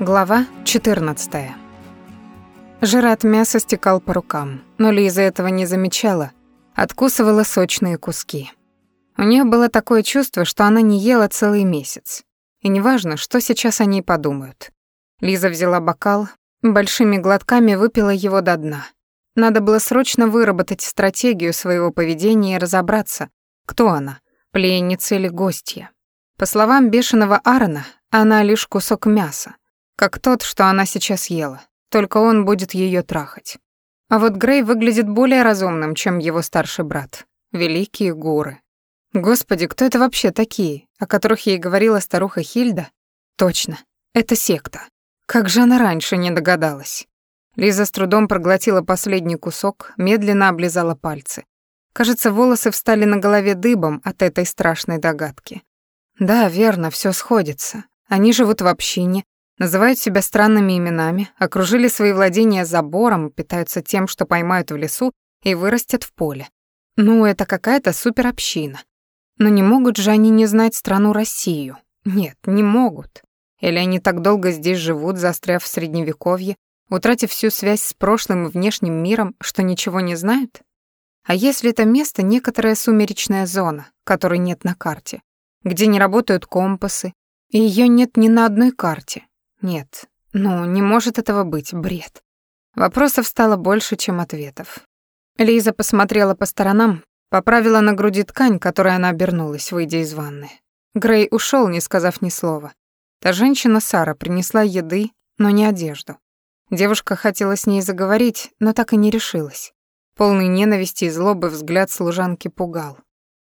Глава 14. Жир от мяса стекал по рукам, но Лиза этого не замечала, откусывала сочные куски. У нее было такое чувство, что она не ела целый месяц. И неважно, что сейчас о ней подумают. Лиза взяла бокал, большими глотками выпила его до дна. Надо было срочно выработать стратегию своего поведения и разобраться, кто она, пленница или гостья. По словам бешеного Аарона, она лишь кусок мяса, как тот, что она сейчас ела, только он будет ее трахать. А вот Грей выглядит более разумным, чем его старший брат. Великие горы. Господи, кто это вообще такие, о которых ей говорила старуха Хильда? Точно, это секта. Как же она раньше не догадалась? Лиза с трудом проглотила последний кусок, медленно облизала пальцы. Кажется, волосы встали на голове дыбом от этой страшной догадки. Да, верно, все сходится. Они живут в общине, Называют себя странными именами, окружили свои владения забором, питаются тем, что поймают в лесу и вырастят в поле. Ну, это какая-то суперобщина. Но не могут же они не знать страну Россию. Нет, не могут. Или они так долго здесь живут, застряв в средневековье, утратив всю связь с прошлым и внешним миром, что ничего не знают? А если это место некоторая сумеречная зона, которой нет на карте, где не работают компасы, и ее нет ни на одной карте, нет, ну, не может этого быть, бред. Вопросов стало больше, чем ответов. Лиза посмотрела по сторонам, поправила на груди ткань, которой она обернулась, выйдя из ванны. Грей ушел, не сказав ни слова. Та женщина Сара принесла еды, но не одежду. Девушка хотела с ней заговорить, но так и не решилась. Полный ненависти и злобы взгляд служанки пугал.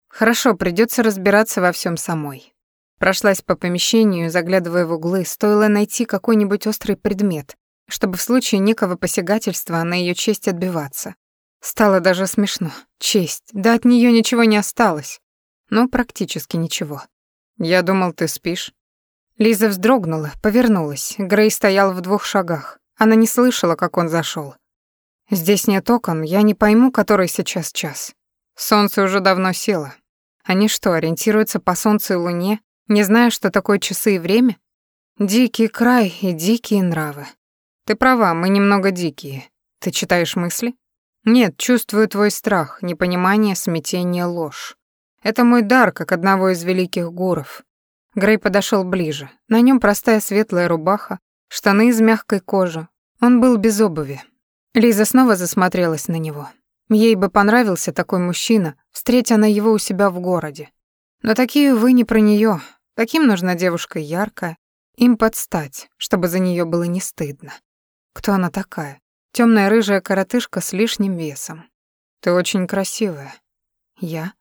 Хорошо, придется разбираться во всем самой. Прошлась по помещению, заглядывая в углы, стоило найти какой-нибудь острый предмет, чтобы в случае некого посягательства на ее честь отбиваться. Стало даже смешно. Честь. Да от нее ничего не осталось. Ну, практически ничего. Я думал, ты спишь. Лиза вздрогнула, повернулась. Грей стоял в двух шагах. Она не слышала, как он зашел. Здесь нет окон, я не пойму, который сейчас час. Солнце уже давно село. Они что, ориентируются по солнцу и луне не зная, что такое часы и время? Дикий край и дикие нравы. Ты права, мы немного дикие. Ты читаешь мысли? Нет, чувствую твой страх, непонимание, смятение, ложь. Это мой дар, как одного из великих гуров. Грей подошел ближе. На нем простая светлая рубаха, штаны из мягкой кожи. Он был без обуви. Лиза снова засмотрелась на него. Ей бы понравился такой мужчина, встретя она его у себя в городе. Но такие, вы не про нее. Таким нужна девушка яркая, им подстать, чтобы за нее было не стыдно. Кто она такая? Темная рыжая коротышка с лишним весом. Ты очень красивая. Я?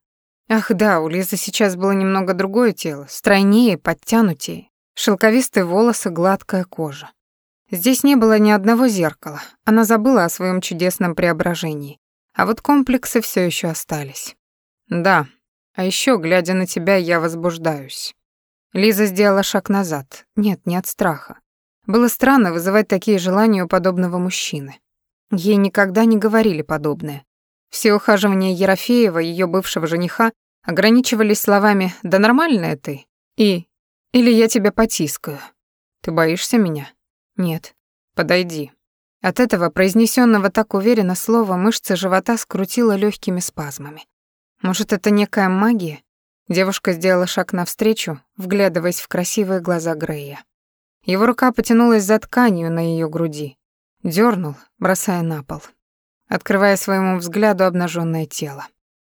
Ах да, у Лизы сейчас было немного другое тело, стройнее, подтянутее. Шелковистые волосы, гладкая кожа. Здесь не было ни одного зеркала. Она забыла о своем чудесном преображении. А вот комплексы все еще остались. Да, а еще, глядя на тебя, я возбуждаюсь. Лиза сделала шаг назад. Нет, не от страха. Было странно вызывать такие желания у подобного мужчины. Ей никогда не говорили подобное. Все ухаживания Ерофеева, ее бывшего жениха, ограничивались словами «да нормальная ты» и «или я тебя потискаю». «Ты боишься меня?» «Нет». «Подойди». От этого, произнесенного так уверенно слова, мышцы живота скрутило легкими спазмами. Может, это некая магия? Девушка сделала шаг навстречу, вглядываясь в красивые глаза Грея. Его рука потянулась за тканью на ее груди, дернул, бросая на пол, открывая своему взгляду обнаженное тело.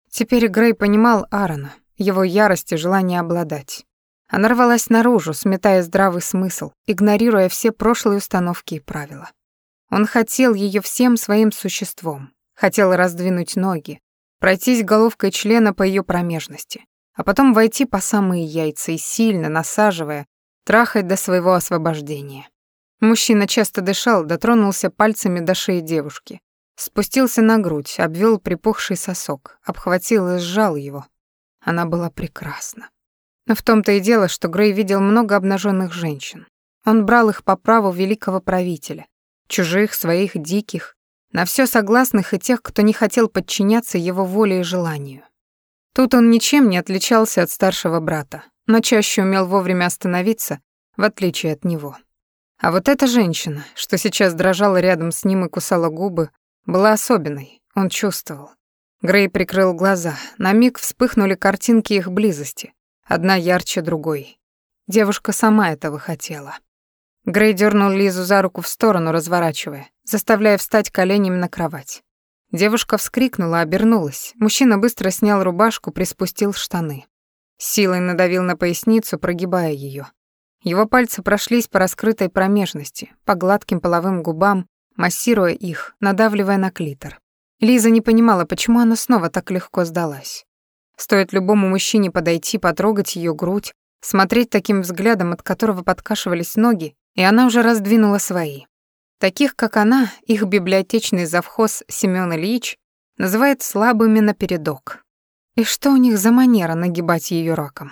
Теперь Грей понимал Аарона, его ярость и желание обладать. Она рвалась наружу, сметая здравый смысл, игнорируя все прошлые установки и правила. Он хотел ее всем своим существом, хотел раздвинуть ноги, пройтись головкой члена по ее промежности, а потом войти по самые яйца и сильно, насаживая, трахать до своего освобождения. Мужчина часто дышал, дотронулся пальцами до шеи девушки. Спустился на грудь, обвел припухший сосок, обхватил и сжал его. Она была прекрасна. Но в том-то и дело, что Грей видел много обнаженных женщин. Он брал их по праву великого правителя. Чужих, своих, диких, на все согласных и тех, кто не хотел подчиняться его воле и желанию. Тут он ничем не отличался от старшего брата, но чаще умел вовремя остановиться, в отличие от него. А вот эта женщина, что сейчас дрожала рядом с ним и кусала губы, была особенной, он чувствовал. Грей прикрыл глаза. На миг вспыхнули картинки их близости, одна ярче другой. Девушка сама этого хотела. Грей дернул Лизу за руку в сторону, разворачивая, заставляя встать коленями на кровать. Девушка вскрикнула, обернулась. Мужчина быстро снял рубашку, приспустил штаны. Силой надавил на поясницу, прогибая ее. Его пальцы прошлись по раскрытой промежности, по гладким половым губам, массируя их, надавливая на клитор. Лиза не понимала, почему она снова так легко сдалась. Стоит любому мужчине подойти, потрогать ее грудь, смотреть таким взглядом, от которого подкашивались ноги, и она уже раздвинула свои. Таких, как она, их библиотечный завхоз Семён Ильич называет слабыми напередок. И что у них за манера нагибать ее раком?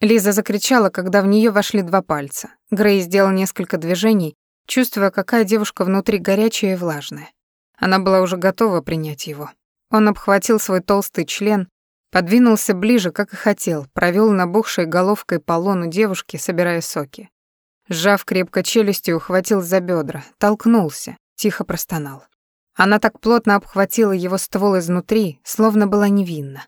Лиза закричала, когда в нее вошли два пальца. Грей сделал несколько движений, чувствуя, какая девушка внутри горячая и влажная. Она была уже готова принять его. Он обхватил свой толстый член, подвинулся ближе, как и хотел, провел набухшей головкой по лону девушки, собирая соки. Сжав крепко челюстью, ухватил за бедра, толкнулся, тихо простонал. Она так плотно обхватила его ствол изнутри, словно была невинна.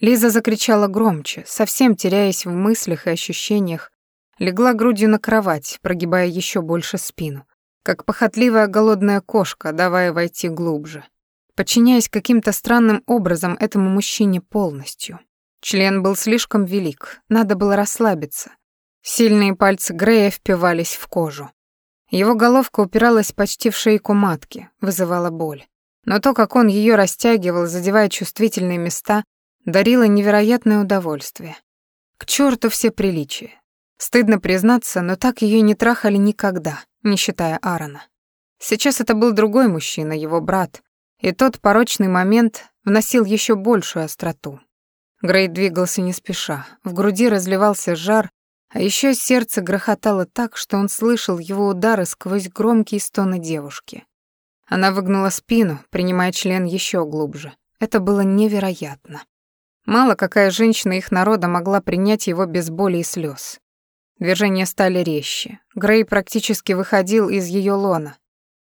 Лиза закричала громче, совсем теряясь в мыслях и ощущениях, Легла грудью на кровать, прогибая еще больше спину, как похотливая голодная кошка, давая войти глубже, подчиняясь каким-то странным образом этому мужчине полностью. Член был слишком велик, надо было расслабиться. Сильные пальцы Грея впивались в кожу. Его головка упиралась почти в шейку матки, вызывала боль. Но то, как он ее растягивал, задевая чувствительные места, дарило невероятное удовольствие. К черту все приличия. Стыдно признаться, но так ее не трахали никогда, не считая Аарона. Сейчас это был другой мужчина, его брат, и тот порочный момент вносил еще большую остроту. Грей двигался не спеша, в груди разливался жар, а еще сердце грохотало так, что он слышал его удары сквозь громкие стоны девушки. Она выгнула спину, принимая член еще глубже. Это было невероятно. Мало какая женщина их народа могла принять его без боли и слез. Движения стали резче. Грей практически выходил из ее лона.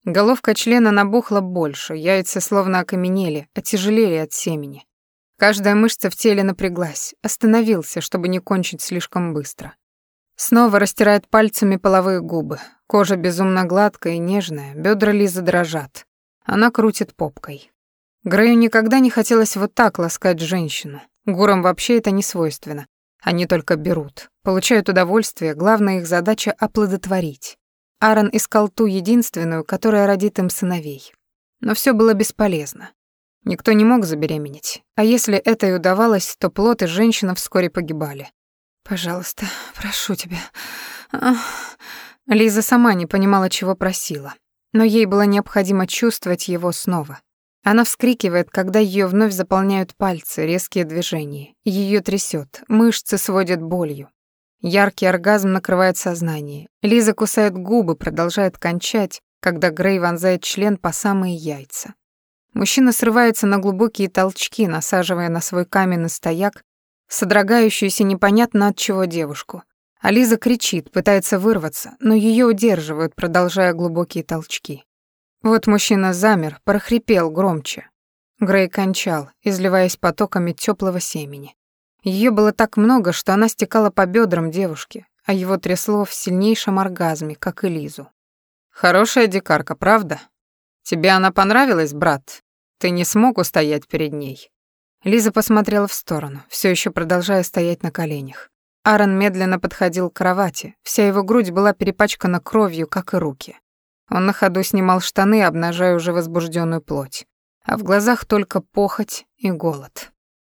Головка члена набухла больше, яйца словно окаменели, отяжелели от семени. Каждая мышца в теле напряглась, остановился, чтобы не кончить слишком быстро. Снова растирает пальцами половые губы. Кожа безумно гладкая и нежная, бедра Лизы дрожат. Она крутит попкой. Грею никогда не хотелось вот так ласкать женщину. Гурам вообще это не свойственно. Они только берут, получают удовольствие, главная их задача — оплодотворить. Аарон искал ту единственную, которая родит им сыновей. Но все было бесполезно. Никто не мог забеременеть, а если это и удавалось, то плод и женщина вскоре погибали. «Пожалуйста, прошу тебя». Лиза сама не понимала, чего просила, но ей было необходимо чувствовать его снова. Она вскрикивает, когда ее вновь заполняют пальцы, резкие движения. Ее трясет, мышцы сводят болью. Яркий оргазм накрывает сознание. Лиза кусает губы, продолжает кончать, когда Грей вонзает член по самые яйца. Мужчина срывается на глубокие толчки, насаживая на свой каменный стояк содрогающуюся непонятно от чего девушку. А Лиза кричит, пытается вырваться, но ее удерживают, продолжая глубокие толчки. Вот мужчина замер, прохрипел громче. Грей кончал, изливаясь потоками теплого семени. Ее было так много, что она стекала по бедрам девушки, а его трясло в сильнейшем оргазме, как и Лизу. «Хорошая дикарка, правда? Тебе она понравилась, брат? Ты не смог устоять перед ней?» Лиза посмотрела в сторону, все еще продолжая стоять на коленях. Аарон медленно подходил к кровати, вся его грудь была перепачкана кровью, как и руки. Он на ходу снимал штаны, обнажая уже возбужденную плоть. А в глазах только похоть и голод.